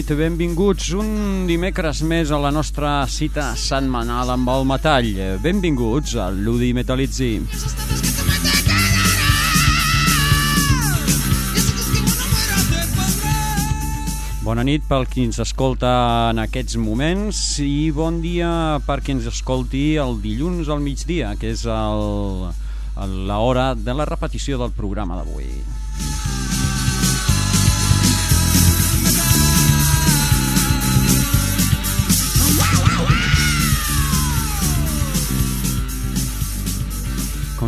Nit, benvinguts un dimecres més a la nostra cita setmanal amb el metall. Benvinguts a l'Udi Metallitzi. Bona nit pel qui ens escolta en aquests moments i bon dia per qui ens escolti el dilluns al migdia, que és l'hora de la repetició del programa d'avui.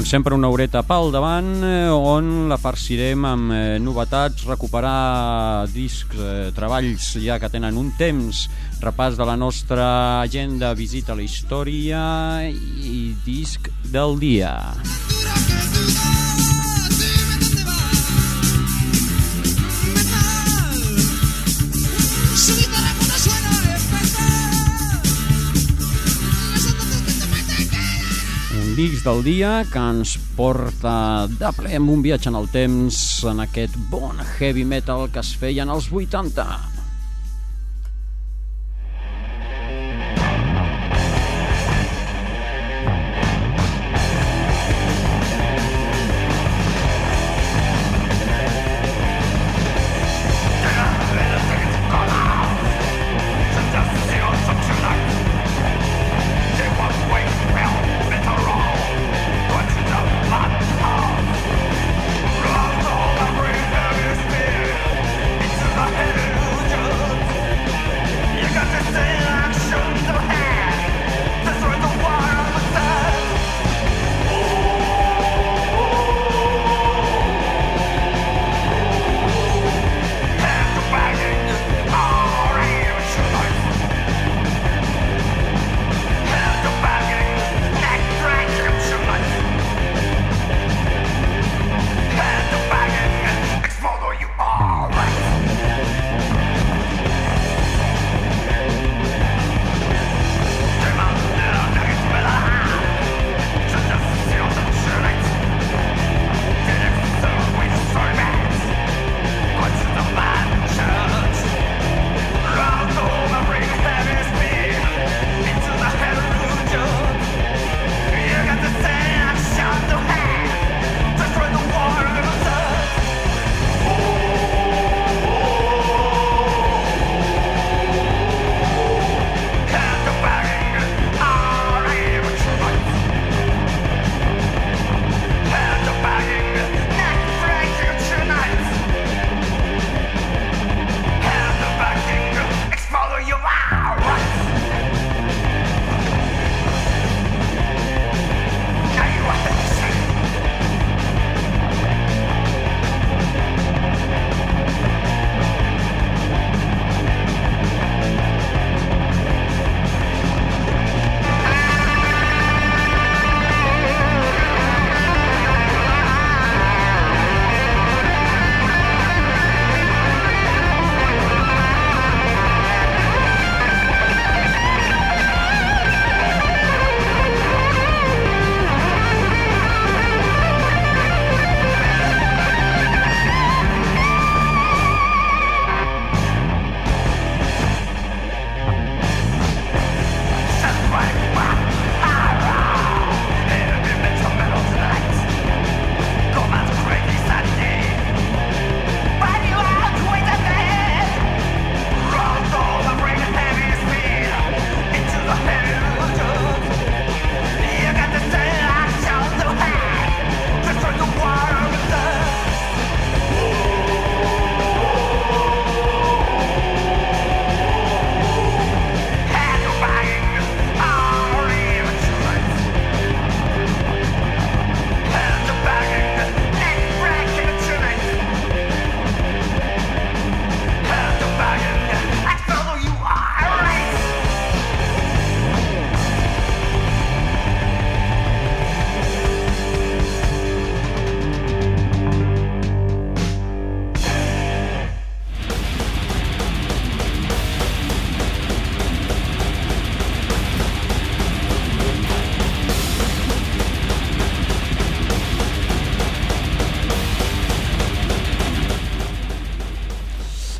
Com sempre, una horeta pel davant, eh, on la farcirem amb eh, novetats, recuperar discs, eh, treballs ja que tenen un temps, repàs de la nostra agenda, visita a la història i disc del dia. Un disc del dia que ens porta de ple un viatge en el temps en aquest bon heavy metal que es feia en els 80.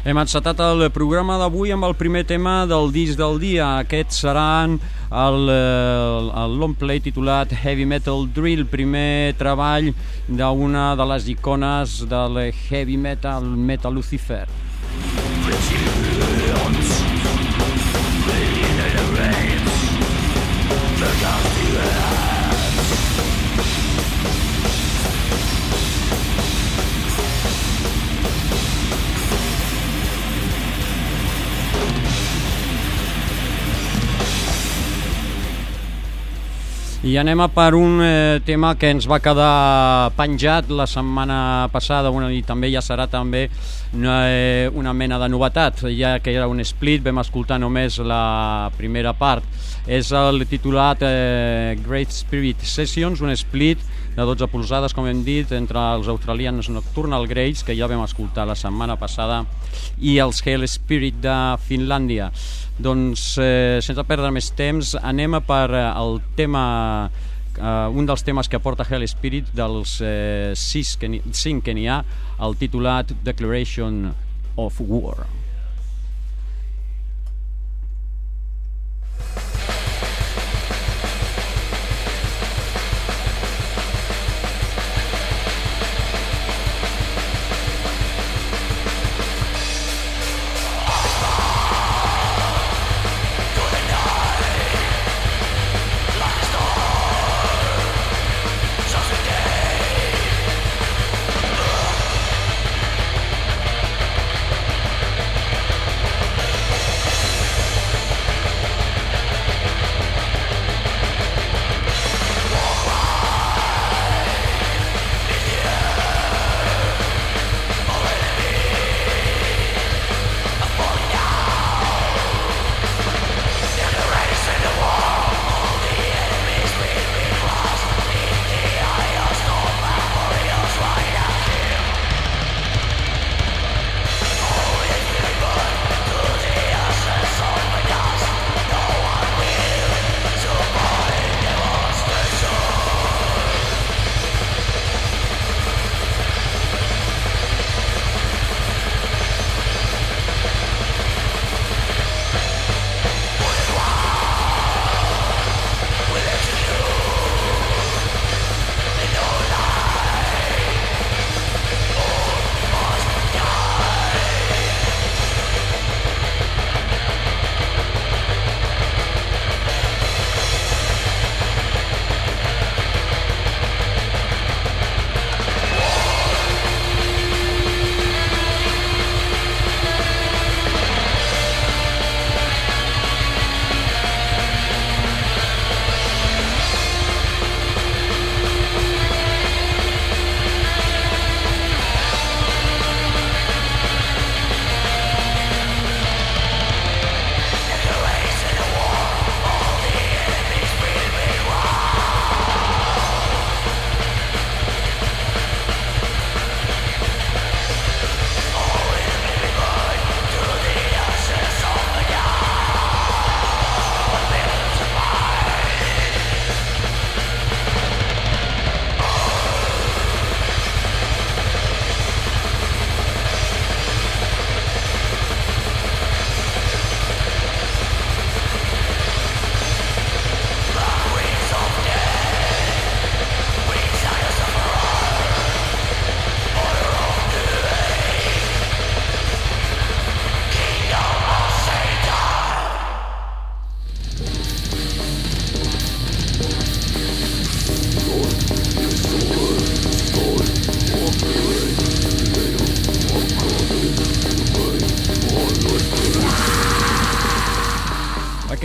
Hem encetat el programa d'avui amb el primer tema del disc del dia. Aquest serà el, el long play titulat Heavy Metal Drill, primer treball d'una de les icones del heavy metal, Metal Lucifer. Resilience, I anem a per un eh, tema que ens va quedar penjat la setmana passada una, i també ja serà també una, eh, una mena de novetat, ja que era un split, vam escoltar només la primera part. És el titulat eh, Great Spirit Sessions, un split de 12 polzades, com hem dit, entre els australians Nocturnal Greys, que ja vam escoltar la setmana passada, i els Hell Spirit de Finlàndia. Doncs, eh, sense perdre més temps, anem a per eh, el tema eh, un dels temes que porta Hell Spirit dels eh, sis que cinc que n'hi ha, el titulat Declaration of War.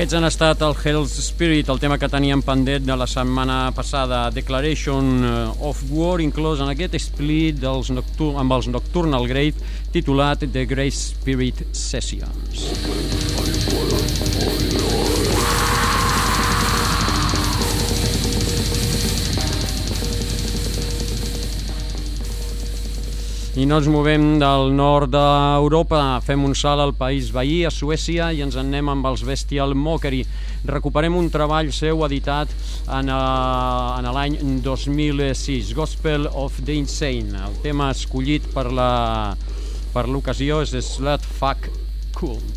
Aquests han estat el Hell's Spirit, el tema que teníem pendent de la setmana passada, Declaration of War, inclòs en aquest split dels amb els Nocturnal Great, titulat The Great Spirit Sessions. I no ens movem del nord d'Europa, fem un salt al país veí, a Suècia, i ens en anem amb els Bestial Mockery. Recuperem un treball seu editat en, uh, en l'any 2006, Gospel of the Insane, el tema escollit per la per l'ocasió és Slut Fuck Cool.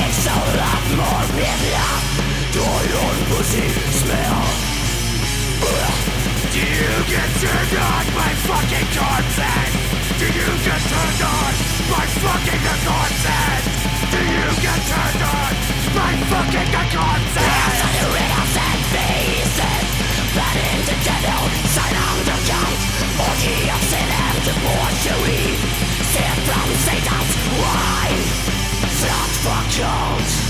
It's a lot more media Do your pussy smell? Do you get turned on by fucking corpses? Do you get turned on by fucking the corpses? Do you get turned on by fucking the corpses? After innocent faces Planning the devil, sign on the count Orgy of sin and debauchery Sin from Satan's wine fuck Jones.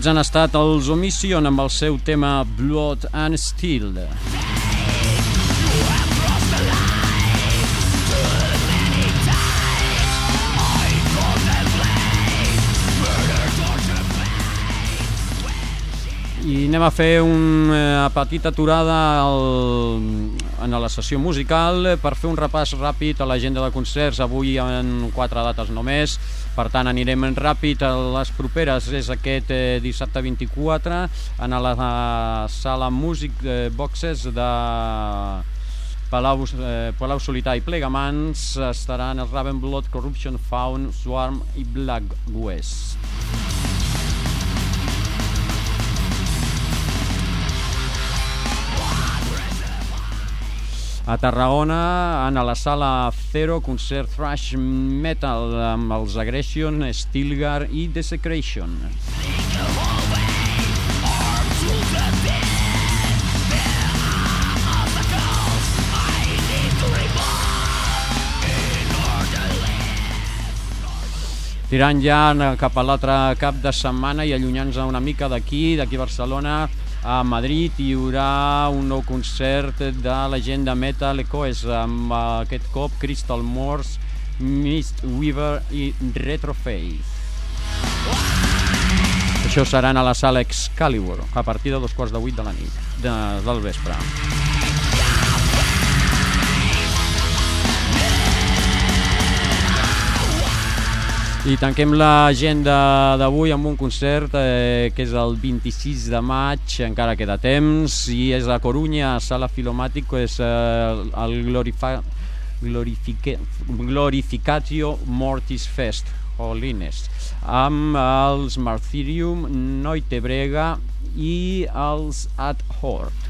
Aquests han estat els Omission amb el seu tema Blood and Steel. I anem a fer una petita aturada al, en la sessió musical per fer un repàs ràpid a l'agenda de concerts. Avui en quatre dates només, per tant anirem ràpid a les properes. És aquest eh, dissabte 24 en la, la sala Music eh, Boxes de Palau, eh, Palau Solità i Plegamans estaran els Ravenblood, Corruption Faun, Swarm i Black West. A Tarragona, en la sala Zero, concert thrash metal amb els Aggression, Stilgar i Desecration. Tirant ja cap a l'altre cap de setmana i allunyant-nos una mica d'aquí, d'aquí Barcelona, a Madrid hi haurà un nou concert de la gent de Metal Echoes amb aquest cop Crystal Morse, Mist Weaver i Retroface. Això seran a la sala Excalibur a partir de dos quarts de vuit de la nit, de, del vespre. I tanquem l'agenda d'avui amb un concert eh, que és el 26 de maig, encara queda temps, i és a Corunya, a Sala Filomàtic, és eh, el Glorifa Glorifique Glorificatio Mortis Fest, Holines, amb els Martyrium, Noitebrega i els Ad Hort.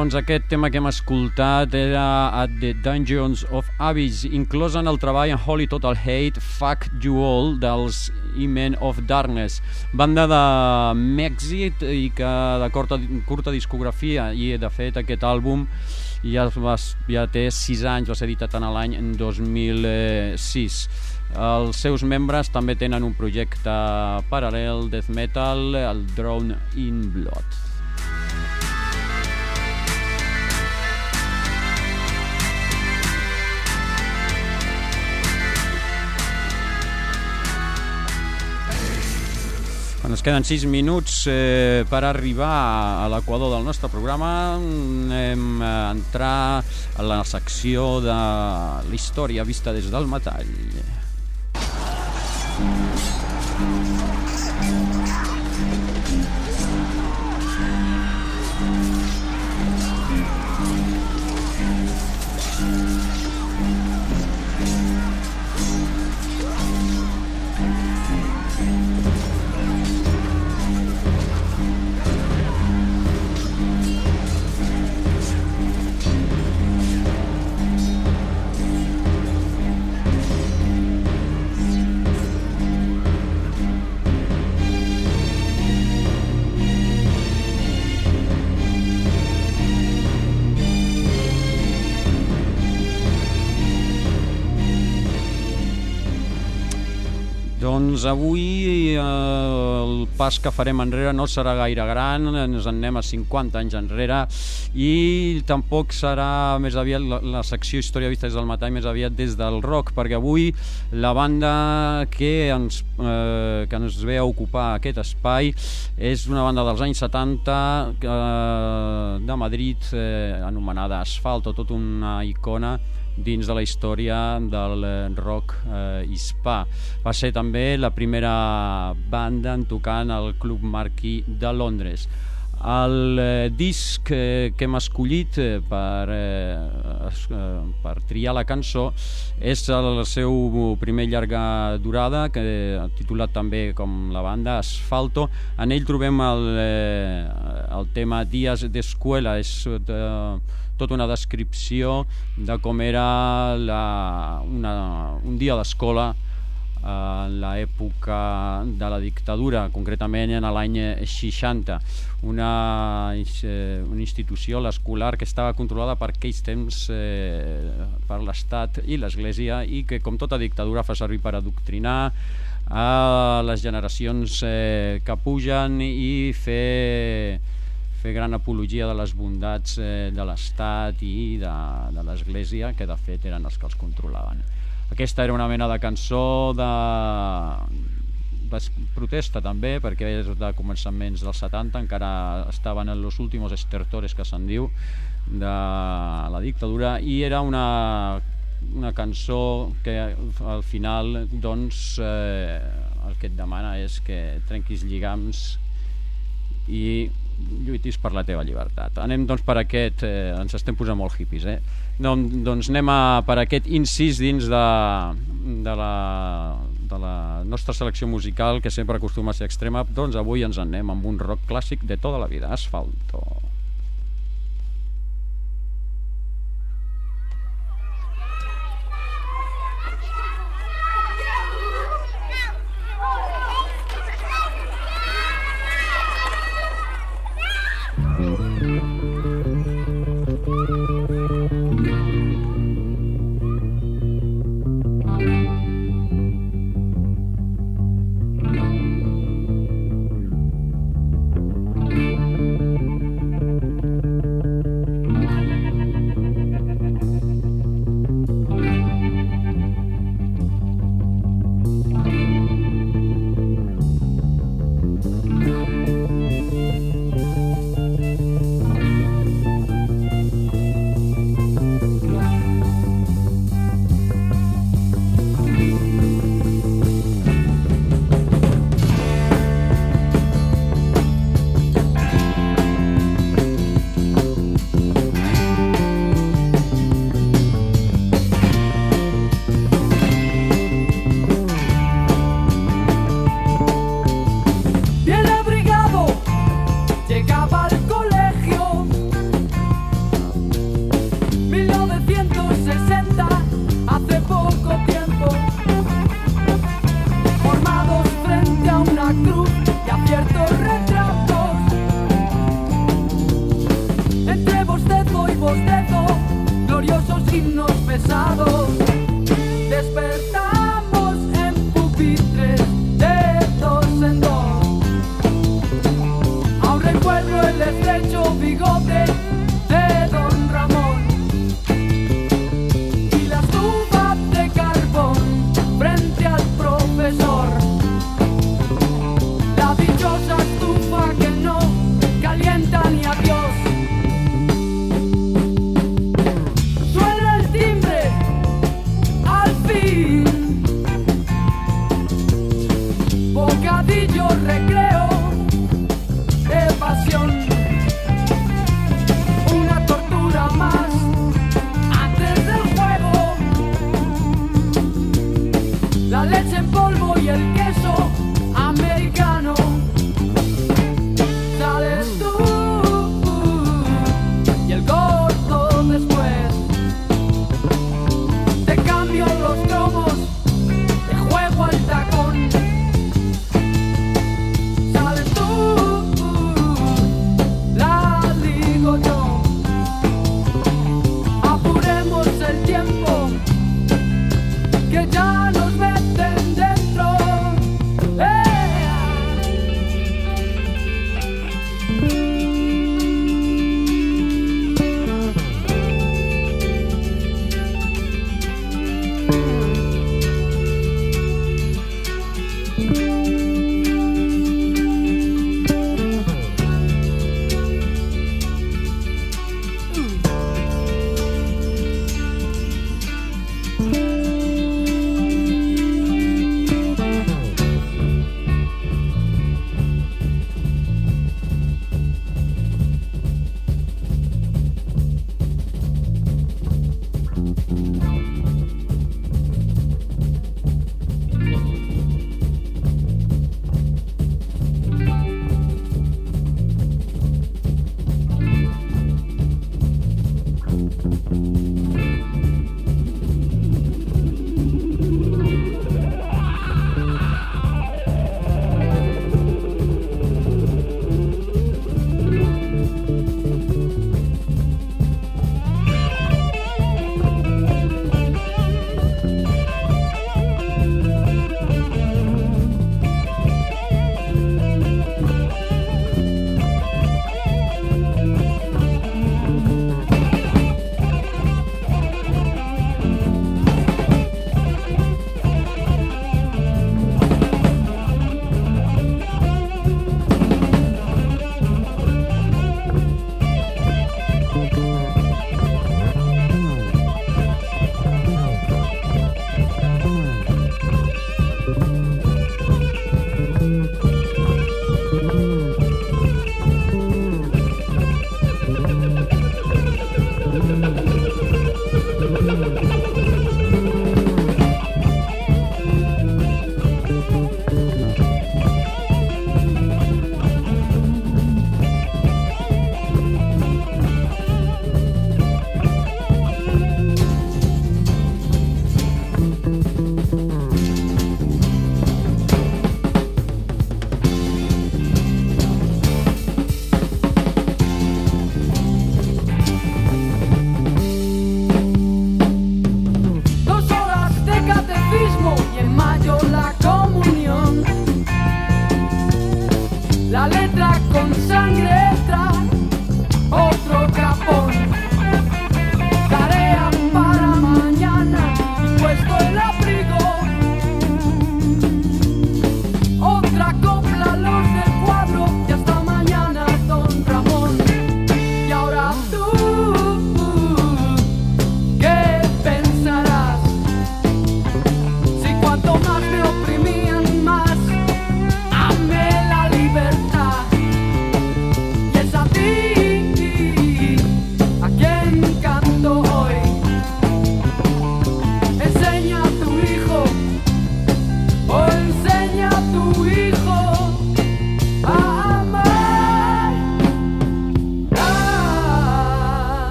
Doncs aquest tema que hem escoltat era At the Dungeons of Abyss, inclòs en el treball en Holy Total Hate, Fuck You All, dels E-Men of Darkness, banda de Mèxic i que de curta, curta discografia, i de fet aquest àlbum ja, va, ja té 6 anys, va ser editat en l'any 2006. Els seus membres també tenen un projecte paral·lel, death metal, el Drone in Blood. Ens queden 6 minuts eh, per arribar a l'equador del nostre programa. Anem a entrar a la secció de la història vista des del metall. Doncs avui eh, el pas que farem enrere no serà gaire gran, ens en anem a 50 anys enrere i tampoc serà més aviat la, la secció Història vista des del metall, més aviat des del rock, perquè avui la banda que ens, eh, que ens ve a ocupar aquest espai és una banda dels anys 70 eh, de Madrid eh, anomenada Asfalto, tot una icona dins de la història del rock eh, hispà. Va ser també la primera banda en tocar en el Club Marquí de Londres. El eh, disc eh, que hem escollit eh, per, eh, eh, per triar la cançó és el seu primer llarga durada, que titulat també com la banda Asfalto. En ell trobem el, eh, el tema Dies d'Escuela, és de, tota una descripció de com era la, una, un dia d'escola en l'època de la dictadura, concretament en l'any 60, una, una institució, l'escolar, que estava controlada per aquells temps eh, per l'Estat i l'Església i que, com tota dictadura, fa servir per adoctrinar a les generacions eh, que pugen i fer fer gran apologia de les bondats eh, de l'Estat i de, de l'Església, que de fet eren els que els controlaven. Aquesta era una mena de cançó de, de protesta també, perquè és de començaments dels 70, encara estaven en els últims estertores que se'n diu de la dictadura i era una, una cançó que al final doncs eh, el que et demana és que trenquis lligams i lluitis per la teva llibertat. Anem doncs per aquest, eh, ens estem posant molt hippies, eh? No, doncs anem a, per aquest incís dins de, de, la, de la nostra selecció musical, que sempre acostuma a ser extrema, doncs avui ens anem amb un rock clàssic de tota la vida, Asfalto.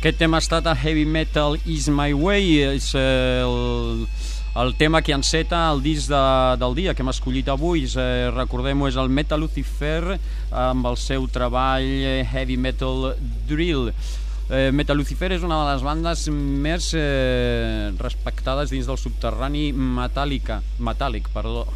Aquest tema ha estat a Heavy Metal Is My Way, és el, el tema que enceta el disc de, del dia que hem escollit avui. Eh, Recordem-ho, és el Metal Lucifer amb el seu treball eh, Heavy Metal Drill. Eh, Metal Lucifer és una de les bandes més eh, respectades dins del subterrani metàl·lica, metàl·lic, perdó.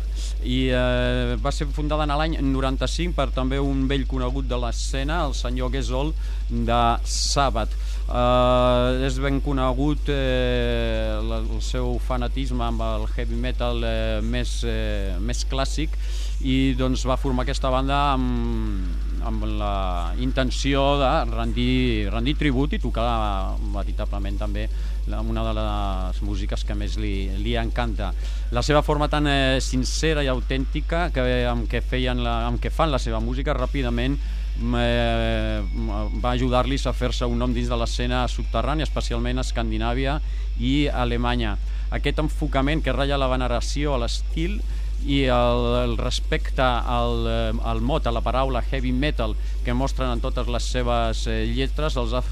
I eh, va ser fundada en l'any 95 per també un vell conegut de l'escena, el senyor Gesol de Sabbath. Eh, és ben conegut eh, el seu fanatisme amb el heavy metal eh, més, eh, més clàssic i doncs va formar aquesta banda amb, amb la intenció de rendir, rendir tribut i tocar veritablement també una de les músiques que més li, li encanta. La seva forma tan eh, sincera i autèntica que, amb, què feien la, amb què fan la seva música ràpidament eh, va ajudar-los a fer-se un nom dins de l'escena subterrània, especialment a Escandinàvia i Alemanya. Aquest enfocament que ratlla la veneració a l'estil i el, el respecte al, eh, al mot, a la paraula heavy metal que mostren en totes les seves eh, lletres els ha,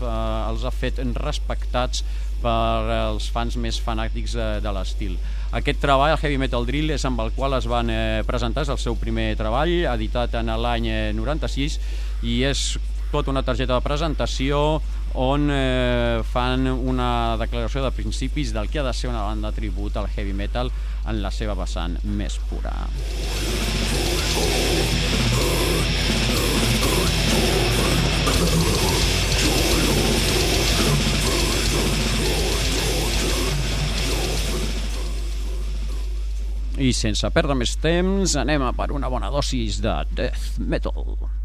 els ha fet respectats per els fans més fanàtics de, de l'estil. Aquest treball, el Heavy Metal Drill, és amb el qual es van eh, presentar, és el seu primer treball, editat en l'any 96, i és tota una targeta de presentació on eh, fan una declaració de principis del que ha de ser una banda tribut al heavy metal en la seva vessant més pura. I sense perdre més temps, anem a per una bona dosis de death metal.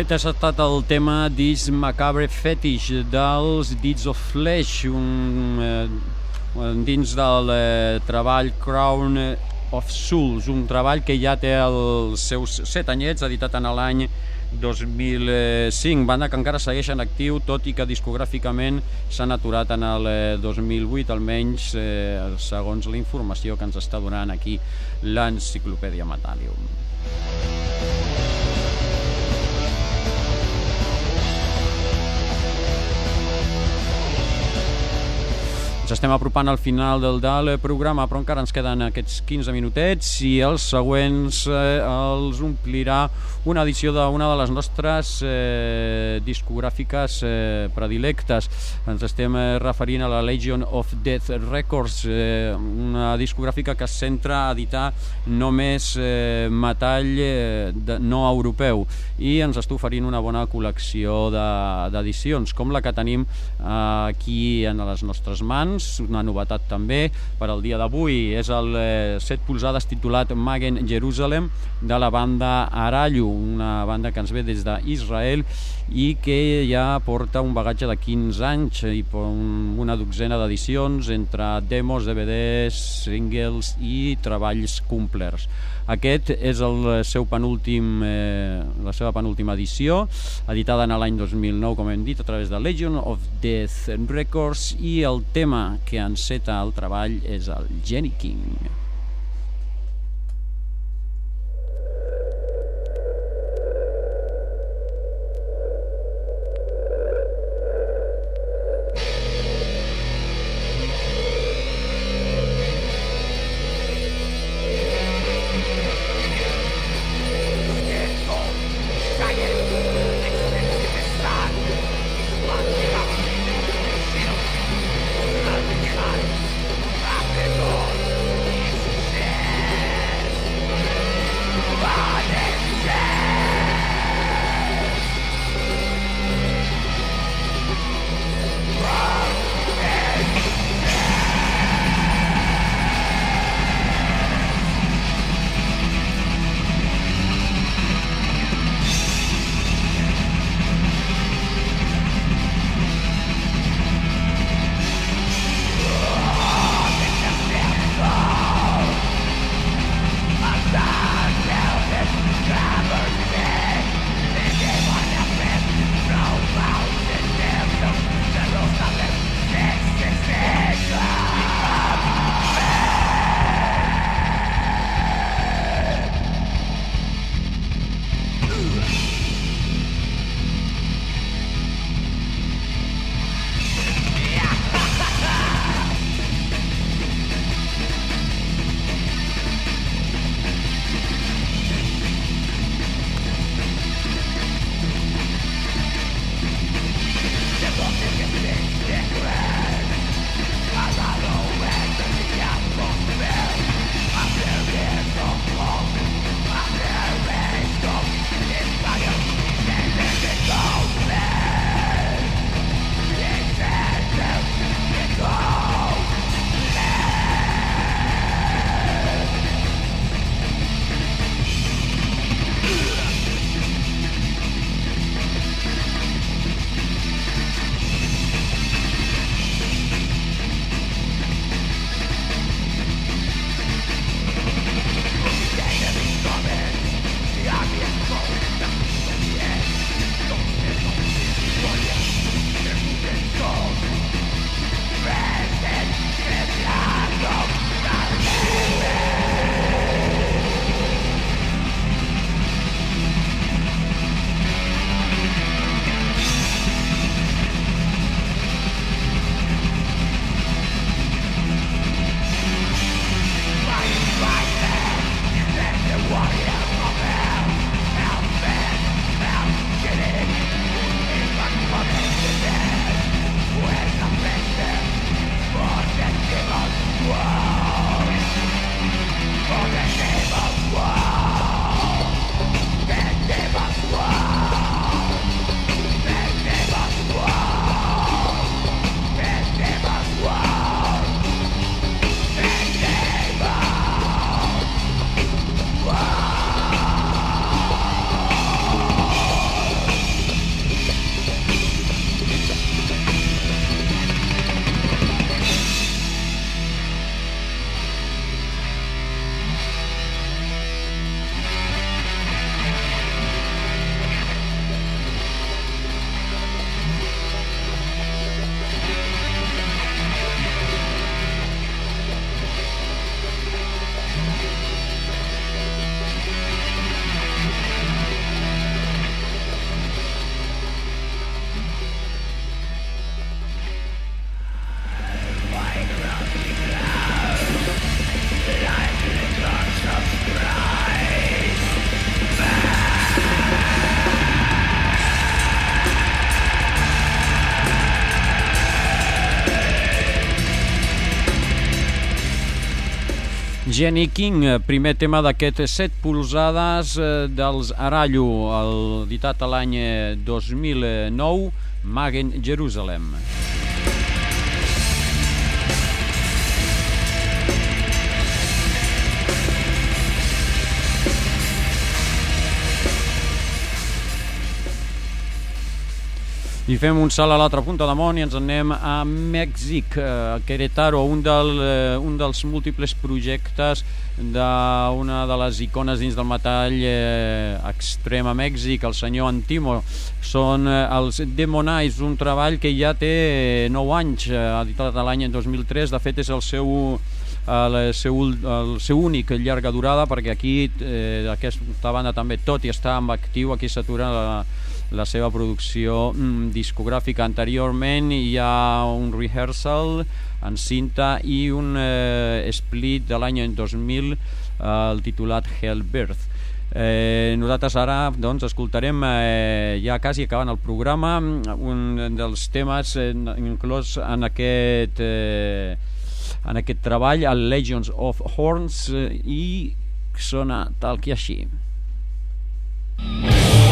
Aquest ha estat el tema This Macabre Fetish dels Deeds of Flesh, un, eh, dins del eh, treball Crown of Souls, un treball que ja té els seus set anyets, editat en l'any 2005, banda que encara segueix en actiu, tot i que discogràficament s'han aturat en el 2008, eh, almenys eh, segons la informació que ens està donant aquí l'enciclopèdia Metallium. Ens estem apropant al final del, del programa, però encara ens queden aquests 15 minutets i els següents eh, els omplirà una edició d'una de les nostres eh, discogràfiques eh, predilectes. Ens estem eh, referint a la Legion of Death Records, eh, una discogràfica que es centra a editar només eh, metall eh, de, no europeu i ens està oferint una bona col·lecció d'edicions, de, com la que tenim eh, aquí en les nostres mans doncs, una novetat també per al dia d'avui. És el eh, set polzades titulat Magen Jerusalem de la banda Arallu, una banda que ens ve des d'Israel i que ja porta un bagatge de 15 anys i una dotzena d'edicions entre demos, DVDs, singles i treballs complerts. Aquest és el seu penúltim, eh, la seva penúltima edició, editada en l'any 2009, com hem dit, a través de Legion of Death Records i el tema que enceta el treball és el Jenny King. Jenny King, primer tema d'aquest 7 polzades eh, dels Arallo, editat l'any 2009, Magen Jerusalem. I fem un salt a l'altra punta de món i ens anem a Mèxic, a Querétaro, un, del, eh, un dels múltiples projectes d'una de les icones dins del metall eh, extrem a Mèxic, el senyor Antimo. Són eh, els Demonize, un treball que ja té 9 anys, eh, editat l'any 2003, de fet és el seu el seu, el seu únic llarga durada perquè aquí eh, aquesta banda també tot i està en actiu aquí s'atura la, la seva producció mm, discogràfica. Anteriorment hi ha un rehearsal en cinta i un eh, split de l'any 2000 eh, titulat Hellbirth. Eh, nosaltres ara doncs, escoltarem eh, ja quasi acabant el programa un dels temes eh, inclòs en aquest eh, en aquest treball el Legends of Horns eh, i sona tal que així I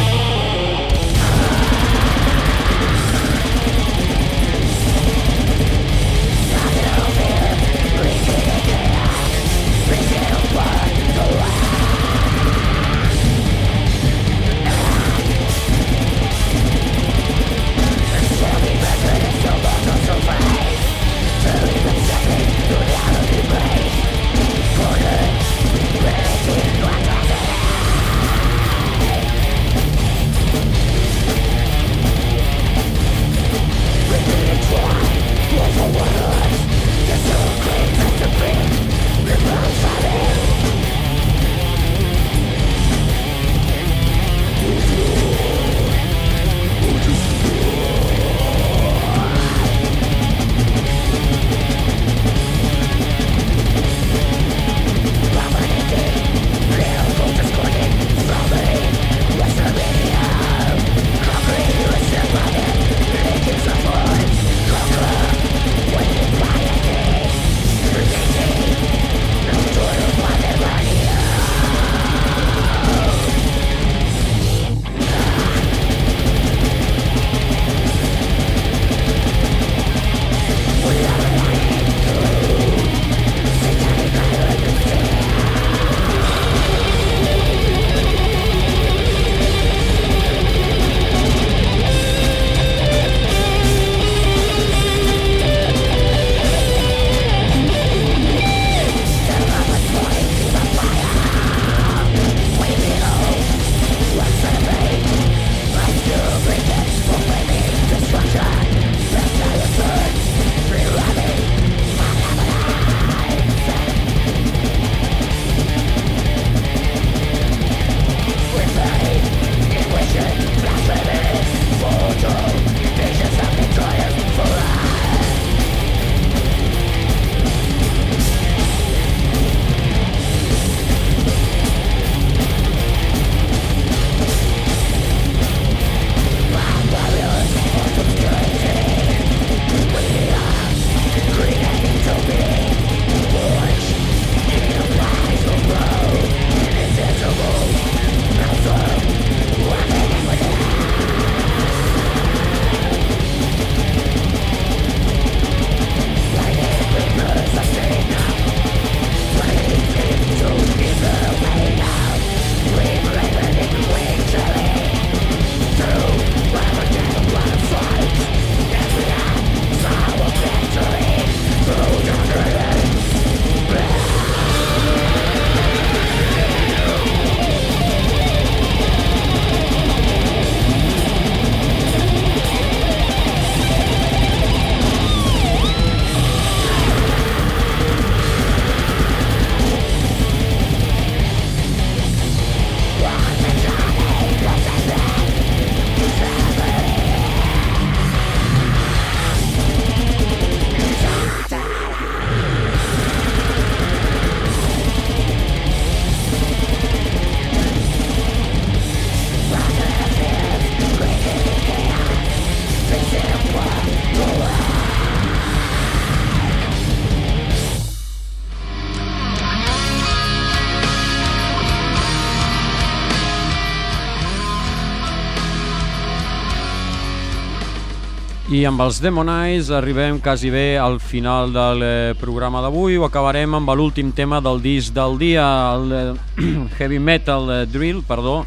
amb els Demon Eyes arribem quasi bé al final del eh, programa d'avui. Ho acabarem amb l'últim tema del disc del dia, el eh, Heavy Metal eh, Drill, perdó,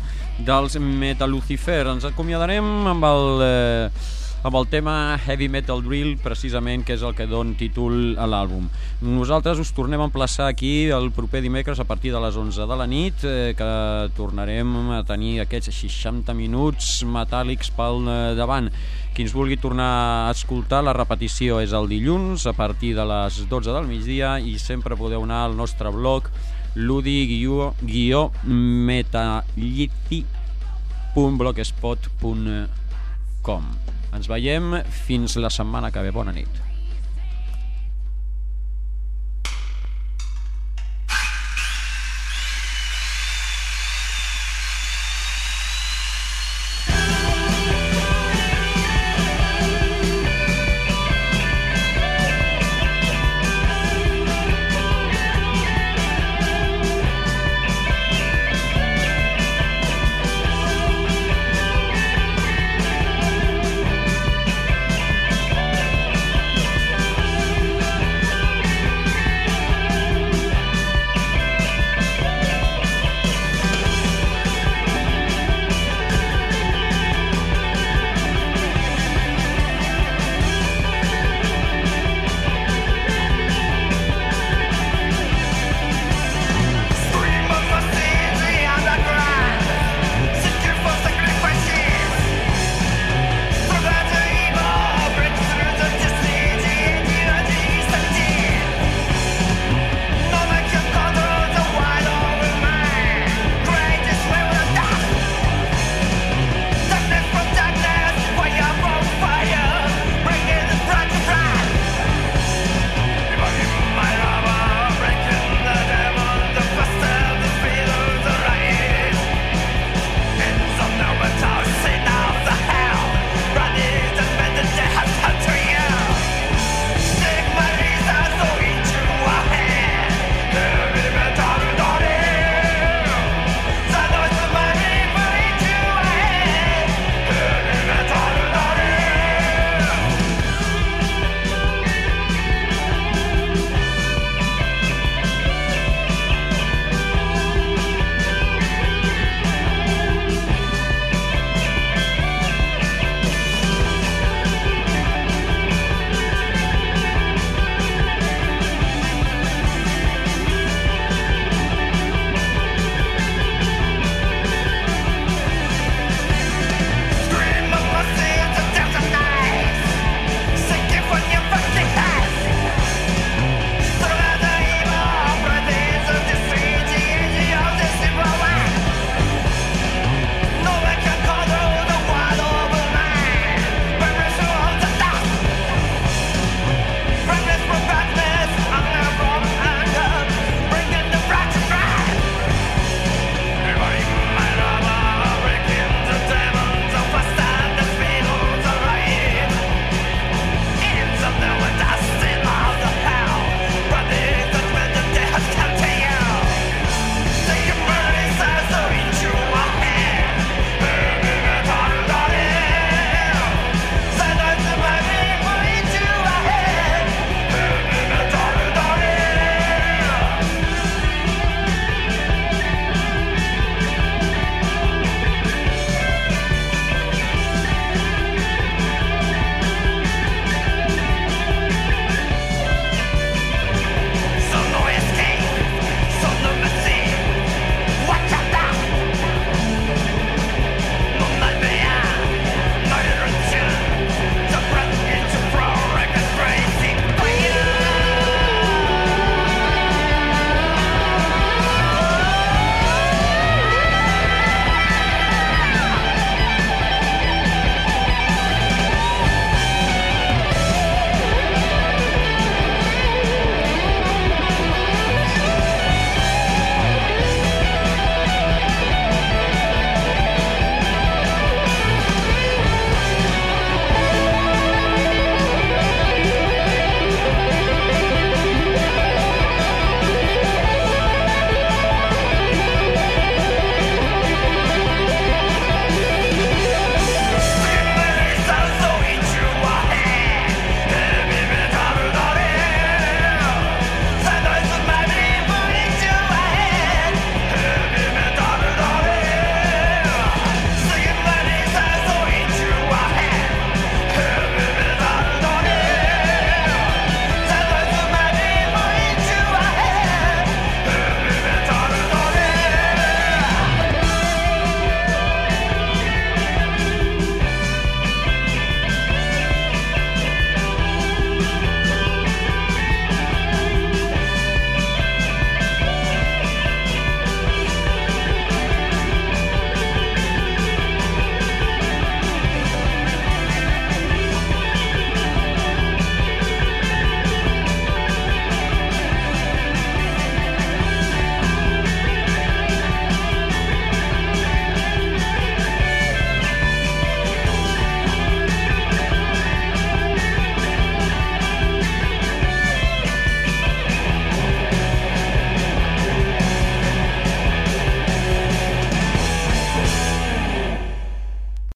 dels Metal Lucifer. Ens acomiadarem amb el... Eh, amb el tema Heavy Metal Drill, precisament, que és el que don títol a l'àlbum. Nosaltres us tornem a emplaçar aquí el proper dimecres a partir de les 11 de la nit, eh, que tornarem a tenir aquests 60 minuts metàl·lics pel eh, davant. Qui ens vulgui tornar a escoltar, la repetició és el dilluns a partir de les 12 del migdia i sempre podeu anar al nostre blog ludi-metallithi.blogspot.com ens veiem fins la setmana que ve. Bona nit.